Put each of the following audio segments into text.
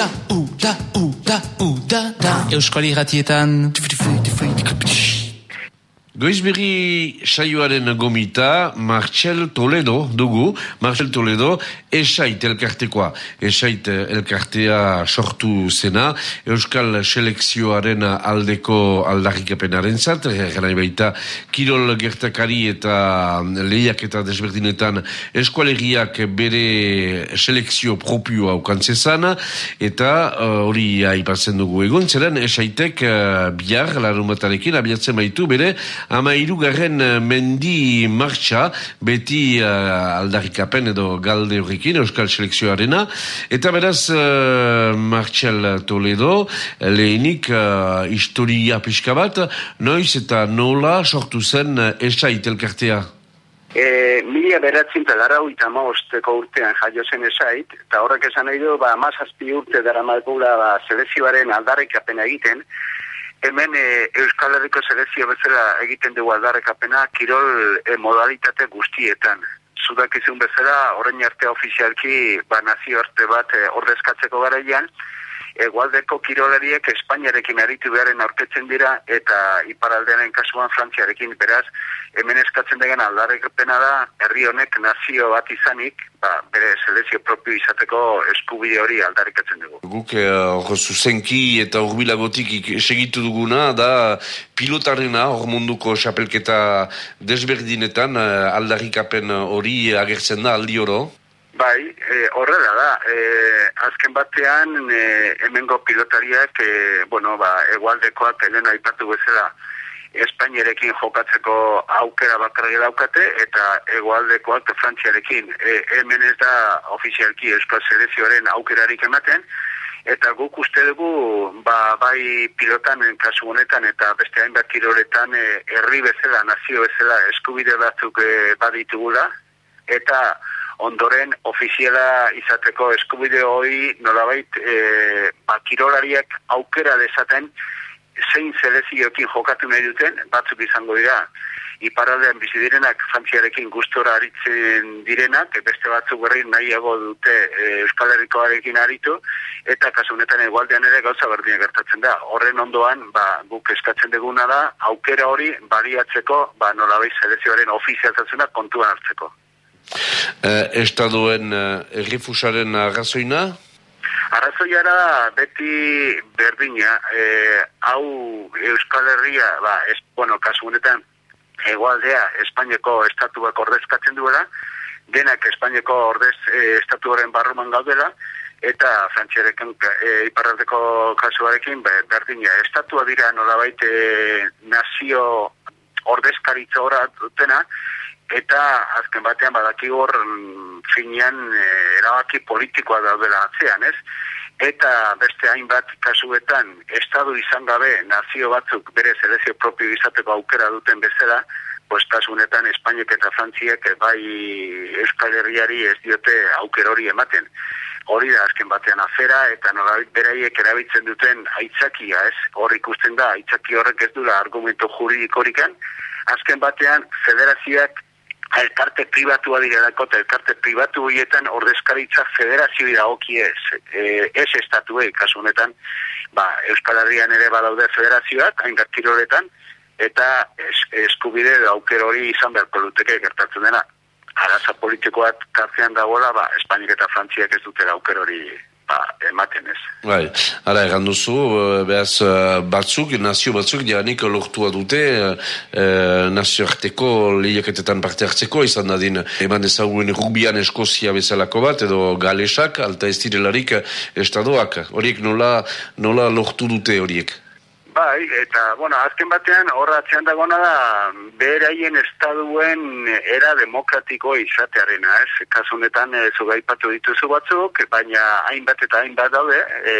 uda, uda, uda, uda, da. Euskal Iratietan. Goizberri saioaren gomita, Marcel Toledo dugu, Marcel Toledo, esait elkartekoa, esait elkartea sortu zena, Euskal Selekzioaren aldeko aldarrikapenaren zat, gara baita, Kirol Gertakari eta lehiak eta desberdinetan eskualeriak bere selekzio propioa ukantzezan, eta uh, hori uh, aipatzen dugu egon, zeren esaitek uh, bihar, larumatarekin, abiatzen baitu bere, ama irugarren eh, mendi martxa beti uh, aldarrikapen edo galde horrekin Euskal Selekzioarena. Eta beraz uh, Martxel Toledo lehenik uh, historia pixka bat noiz eta nola sortu zen esa itelkartea E, mila beratzen eta dara uita maosteko urtean jaio zen esait, eta horrek esan nahi du, ba, mazazpi urte dara malgula ba, selezioaren aldarrikapena egiten, hemen e, Euskal Herriko selezio bezala egiten dugu aldarrekapena kirol e, modalitate guztietan. Zudak izun bezala, orain arte ofizialki, ba, nazio arte bat e, ordezkatzeko garaian, egualdeko kirolariek Espainiarekin aritu beharen aurketzen dira eta iparaldearen kasuan Frantziarekin beraz hemen eskatzen degen aldarrekapena da herri honek nazio bat izanik ba, bere selezio propio izateko eskubide hori aldarrikatzen dugu. Guk hor eh, zuzenki eta urbilagotik segitu duguna da pilotarena hor munduko xapelketa desberdinetan eh, aldarrikapen hori agertzen da aldi oro? Bai, e, horrela da. E, azken batean, e, hemengo pilotariak, e, bueno, ba, egualdekoak elen aipatu bezala, Espainierekin jokatzeko aukera bakarri daukate, eta egualdekoak frantziarekin. E, hemen ez da ofizialki euskal selezioaren aukerarik ematen, eta guk uste dugu, ba, bai pilotan kasu honetan, eta beste hainbat kiroletan, e, herri bezala, nazio bezala, eskubide batzuk e, baditugula, eta ondoren ofiziala izateko eskubide hori nolabait e, bakirolariak aukera dezaten zein selezioekin jokatu nahi duten, batzuk izango dira iparaldean bizi direnak frantziarekin gustora aritzen direnak, beste batzuk berri nahiago dute e, Euskal Herrikoarekin aritu, eta kasu honetan egualdean ere gauza berdina gertatzen da. Horren ondoan, ba, guk eskatzen deguna da, aukera hori baliatzeko, ba, nolabait selezioaren ofizialtatzuna kontuan hartzeko. Uh, estaduen uh, errifusaren arrazoina? Arrazoiara beti berdina, e, hau Euskal Herria, ba, es, bueno, kasu honetan, egualdea Espainiako estatuak ordezkatzen duela, denak Espainiako ordez e, estatuaren barruman gaudela, eta frantziarekin e, iparraldeko kasuarekin be, berdina. Estatua dira nolabait e, nazio ordezkaritza ora dutena, eta azken batean badaki hor mm, finean e, erabaki politikoa daudela atzean, ez? Eta beste hainbat kasuetan estadu izan gabe nazio batzuk bere selezio propio izateko aukera duten bezala, pues kasunetan Espainiak eta Frantziek bai Euskal Herriari ez diote auker hori ematen. Hori da azken batean afera eta nolabit beraiek erabiltzen duten aitzakia, ez? Hor ikusten da aitzaki horrek ez dula argumento juridikorikan, azken batean federazioak elkarte pribatua direlako eta elkarte pribatu horietan ordezkaritza federazio dira oki ez, e, ez estatu kasu honetan, ba, Euskal Herrian ere badaude federazioak, hain gartiroretan, eta eskubide da auker hori izan beharko luteke gertatzen dena. Araza politikoak kartzean dagoela, ba, Espainik eta Frantziak ez dutera auker hori ba, ematen ez. Bai, ara egan duzu, eh, behaz eh, batzuk, nazio batzuk, dianik lortua dute, e, nazio arteko lehiaketetan parte hartzeko, izan dadin, eman ezagun rubian eskozia bezalako bat, edo galesak, alta ez direlarik estadoak, horiek nola, nola lortu dute horiek? Bai, eta, bueno, azken batean, horra atzean dagona da, beraien estaduen era demokratiko izatearena, ez? Kasu honetan, e, zugaipatu dituzu batzuk, baina hainbat eta hainbat daude, e,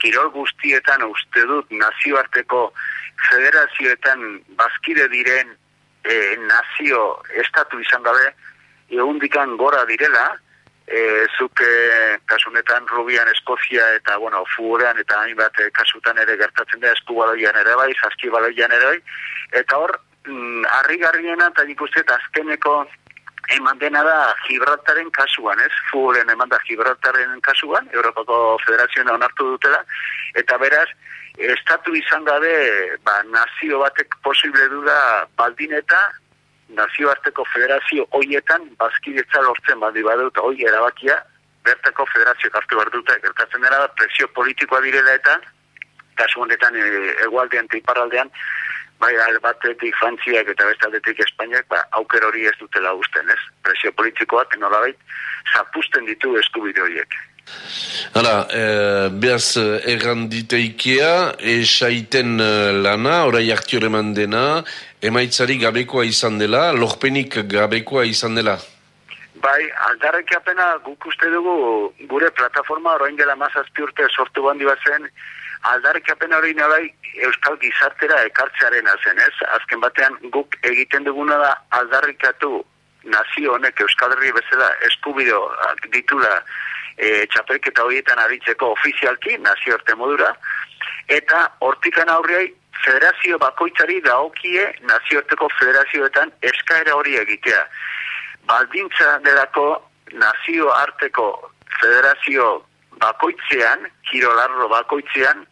kirol guztietan uste dut nazioarteko federazioetan bazkide diren e, nazio estatu izan gabe, egundikan gora direla, e, zuk e, kasunetan Rubian Eskozia eta bueno, fugurean eta hainbat e, kasutan ere gertatzen da eskubaloian ere bai, zaskibaloian ere bai, eta hor, mm, harri garriena eta nik uste azkeneko eman dena da Gibraltaren kasuan, ez? Futbolen eman da Gibraltaren kasuan, Europako Federazioa onartu dutela, eta beraz, estatu izan gabe, ba, nazio batek posible duda baldin eta nazioarteko federazio hoietan bazkidetza lortzen badi badut hoi erabakia bertako federazio hartu behar dute gertatzen dena da presio politikoa direla eta kasu honetan e, egualdean eta iparraldean bai batetik Frantziak eta bestaldetik Espainiak ba, auker hori ez dutela usten, ez? Presio politikoak nolabait zapusten ditu eskubide horiek. Hala, e, behaz erranditeikea, esaiten eh, lana, orai hartio reman dena, emaitzari gabekoa izan dela, lorpenik gabekoa izan dela? Bai, aldarrek apena guk uste dugu gure plataforma orain dela mazazpi urte sortu bandi bat zen, aldarrek apena hori nabai euskal gizartera ekartzearen zen, ez? Azken batean guk egiten duguna da aldarrikatu nazio honek euskal herri bezala eskubideo ditula e, txapelketa horietan aritzeko ofizialki, nazioarte modura, eta hortikan aurriai federazio bakoitzari daokie nazioarteko federazioetan eskaera hori egitea. Baldintza delako nazio arteko federazio bakoitzean, kirolarro bakoitzean,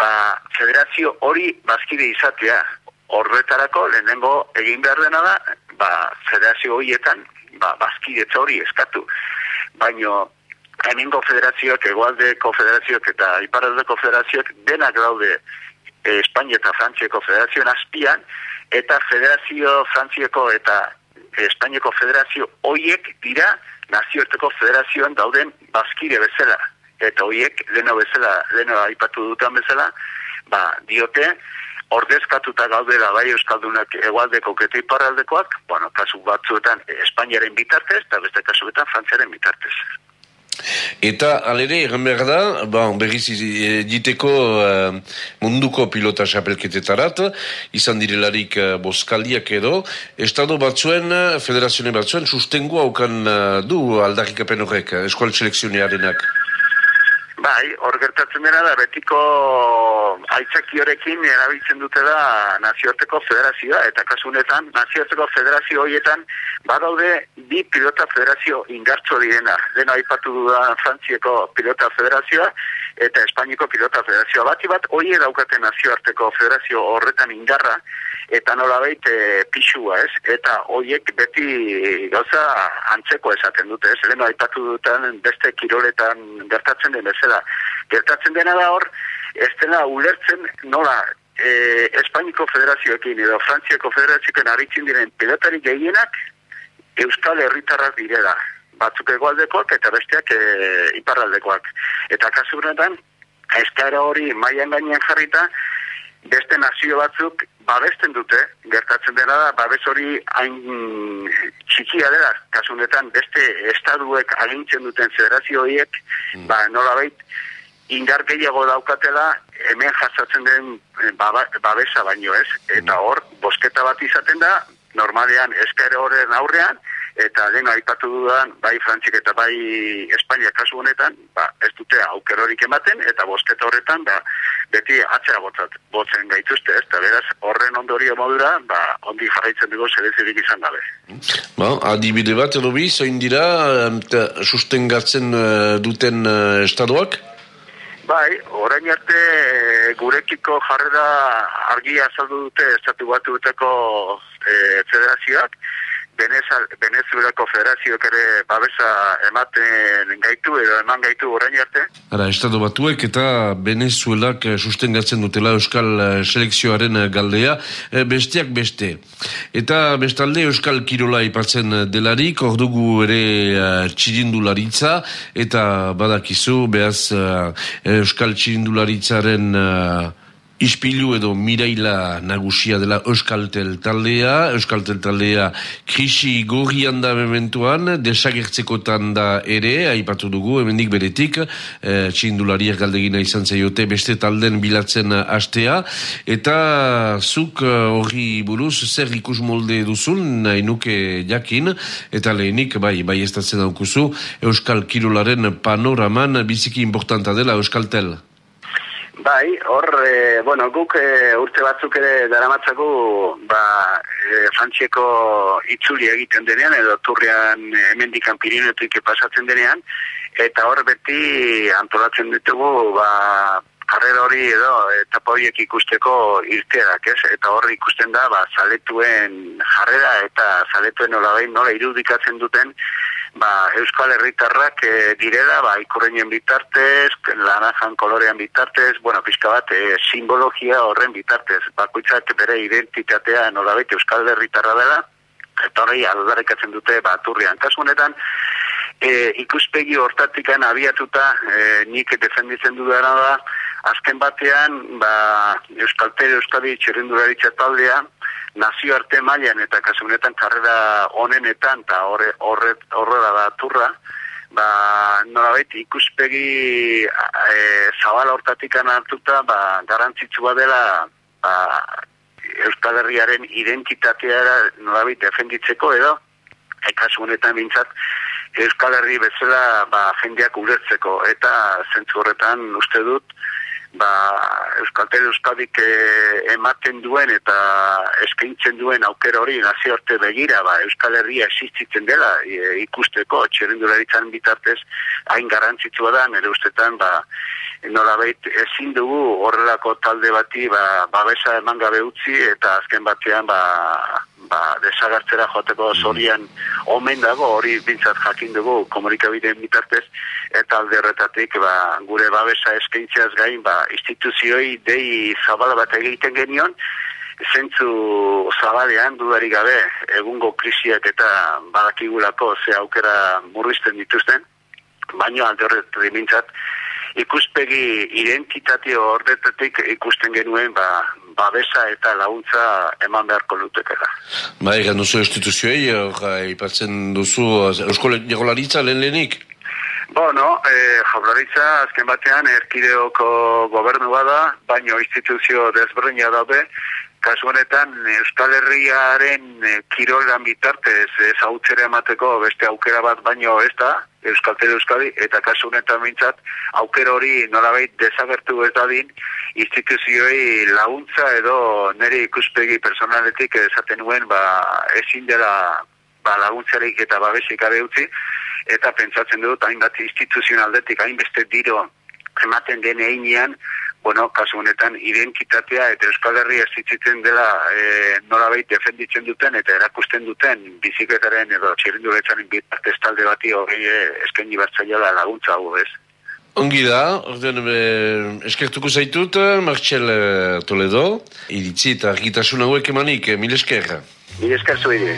ba, federazio hori bazkide izatea. Horretarako lehenengo egin behar dena da, ba, federazio horietan, ba, bazkidetza hori eskatu. Baino, hemengo federazioak, egualdeko federazioak eta iparaldeko federazioak denak daude Espainia eta Frantzieko federazioen azpian, eta federazio Frantzieko eta Espainiako federazio hoiek dira nazioarteko federazioan dauden bazkire bezala. Eta hoiek, leno bezala, leno aipatu dutan bezala, ba, diote, ordezkatuta gaudela bai euskaldunak egualdeko eta iparaldekoak, bueno, kasu batzuetan Espainiaren bitartez, eta beste kasuetan Frantziaren bitartez. Eta alere, egan behar da, bon, berriz diteko uh, munduko pilota xapelketetarat, izan direlarik uh, boskaldiak edo, estado batzuen, federazione batzuen, sustengu haukan uh, du aldarrikapen horrek, eskual selekzionearenak. Bai, hor gertatzen dena da, betiko aitzakiorekin erabiltzen dute da nazioarteko federazioa, eta kasunetan nazioarteko federazio horietan badaude bi pilota federazio ingartzo direna. Dena aipatu dudan Frantzieko pilota federazioa eta Espainiko pilota federazioa. Bati bat, hoi daukate nazioarteko federazio horretan ingarra, eta nola baita e, pixua, ez? Eta hoiek beti gauza antzeko esaten dute, ez? Leno aipatu duten beste kiroletan gertatzen den bezala. Gertatzen dena da hor, ez dena ulertzen nola e, Espainiko federazioekin edo Frantziako federazioekin aritzen diren pilotari gehienak Euskal Herritarrak direla. Batzuk egualdekoak eta besteak e, iparraldekoak. Eta kasuretan, eskaera hori maian gainean jarrita, beste nazio batzuk babesten dute, gertatzen dena da, babes hori hain txikia dela, kasunetan beste estaduek agintzen duten federazio horiek, mm. ba, nola bait, indar gehiago daukatela, hemen jasatzen den eh, babesa baino ez, eta mm. hor, bosketa bat izaten da, normalean eskare horren aurrean, eta den aipatu dudan bai Frantzik eta bai Espainia kasu honetan, ba, ez dute auker horik ematen, eta bosketa horretan, ba, beti atzera botzat, botzen gaituzte, ez, eta beraz, horren ondorio modura, ba, ondi jarraitzen dugu zerezirik izan gabe. Ba, adibide bat, edo bi, zoin dira, sustengatzen uh, duten uh, estadoak? Bai, orain arte gurekiko jarrera argia azaldu dute estatu batu duteko e, federazioak, Venezuelako federazioak ere babesa ematen gaitu edo eman gaitu orain arte. Ara, estado batuek eta Venezuelak sustengatzen dutela Euskal selekzioaren galdea, e, besteak beste. Eta bestalde Euskal Kirola ipatzen delarik, ordugu ere txirindularitza, eta badakizu, behaz Euskal txirindularitzaren... Uh, ispilu edo miraila nagusia dela Euskaltel taldea, Euskaltel taldea krisi gorrian da mementuan, desagertzekotan da ere, aipatu dugu, emendik beretik, e, txindulariak galdegina izan zaiote, beste talden bilatzen astea, eta zuk eh, horri buruz, zer ikus molde duzun, nahi nuke jakin, eta lehenik, bai, bai ez daukuzu, Euskal Kirolaren panoraman biziki importanta dela Euskaltel. Bai, hor, e, bueno, guk e, urte batzuk ere daramatzagu, ba, e, frantzieko itzuli egiten denean, edo turrian emendikan pirinetuik pasatzen denean, eta hor beti antolatzen ditugu, ba, karrera hori edo etapa horiek ikusteko irteak, ez? Eta hor ikusten da, ba, zaletuen jarrera eta zaletuen nola nola irudikatzen duten, ba, Euskal Herritarrak e, direla, ba, ikurreinen bitartez, lanajan kolorean bitartez, bueno, pizka bat, e, simbologia horren bitartez, bakoitzak bere identitatea nolabait Euskal Herritarra dela, eta hori aldarekatzen dute baturrian. Kasu honetan, e, ikuspegi hortatikan abiatuta e, nik defenditzen dudana da, azken batean, ba, Euskalteri Euskadi txerrenduraritza taldea, nazioarte mailan eta kasunetan karrera honenetan eta horre, horre, horrela da turra, ba, norabait ikuspegi e, zabala hortatik hartuta, ba, garantzitsua dela ba, Euskal Herriaren identitatea norabait defenditzeko edo, ekasu honetan bintzat, Euskal Herri bezala ba, jendeak ulertzeko. Eta zentzu horretan uste dut, ba, Euskaltel Euskadik e, ematen duen eta eskaintzen duen aukera hori nazioarte begira, ba, Euskal Herria existitzen dela e, ikusteko, txerindularitzan bitartez hain garrantzitsua da, nire ustetan, ba, nola ezin dugu horrelako talde bati ba, babesa eman gabe utzi eta azken batean ba, ba, desagartzera joateko mm. zorian omen dago hori bintzat jakin dugu komunikabideen bitartez eta alde horretatik ba, gure babesa eskaintzeaz gain ba, instituzioi dei zabala bat egiten genion zentzu zabalean dudari gabe egungo krisiak eta badakigulako ze aukera murrizten dituzten baino alde horretatik bintzat ikuspegi identitate horretatik ikusten genuen ba, babesa eta laguntza eman beharko lutekela. Ba, egan duzu instituzioei, ipatzen duzu Eusko Jagolaritza lehen lehenik? Bueno, e, jaularitza azken batean erkideoko gobernu bada, baino instituzio desberdina daude, kasu honetan Euskal Herriaren e, kirolan bitartez ez emateko beste aukera bat baino ez da, Euskal Euskadi, eta kasu honetan mintzat, aukera hori nolabait desagertu ez dadin, instituzioi laguntza edo nire ikuspegi personaletik esaten nuen ba, ezin dela ba, laguntzarik eta babesik abe utzi, eta pentsatzen dut hainbat instituzionaldetik hainbeste diro ematen den einean, bueno, kasu honetan, identitatea eta Euskal Herria zitzen dela e, nolabait defenditzen duten eta erakusten duten bizikletaren edo txirinduretzaren bitartez talde bati hori e, eskaini bertzaila laguntza hau ez. Ongi da, ordean eskertuko zaitut, Martxel eh, Toledo, iritzi eta argitasun hauek emanik, mil esker. Mil esker zuide.